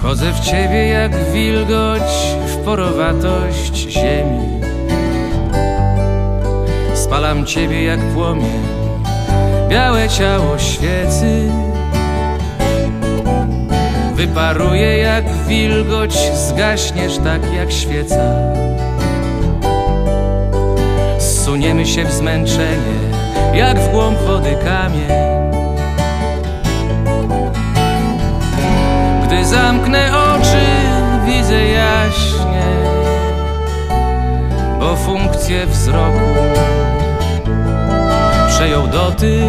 Wchodzę w ciebie jak wilgoć w porowatość ziemi. Spalam ciebie jak płomień, białe ciało świecy. Wyparuję jak wilgoć, zgaśniesz tak jak świeca. Zsuniemy się w zmęczenie, jak w głąb wody kamień. Gdy zamknę oczy, widzę jaśnie, bo funkcję wzroku przejął dotyk.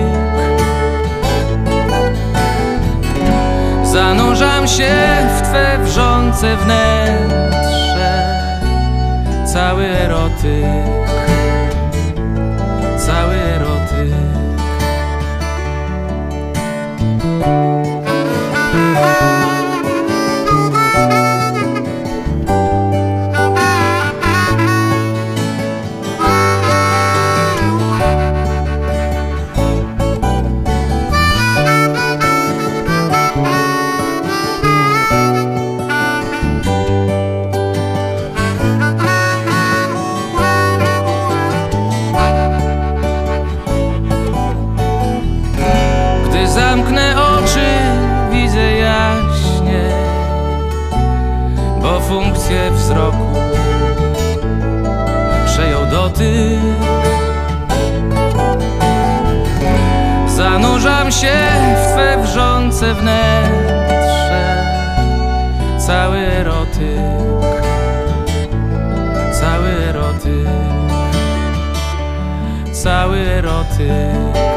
Zanurzam się w Twe wrzące wnętrze, cały erotyk, funkcję wzroku przejął dotyk. Zanurzam się w Twe wrzące wnętrze, cały erotyk, cały erotyk, cały erotyk.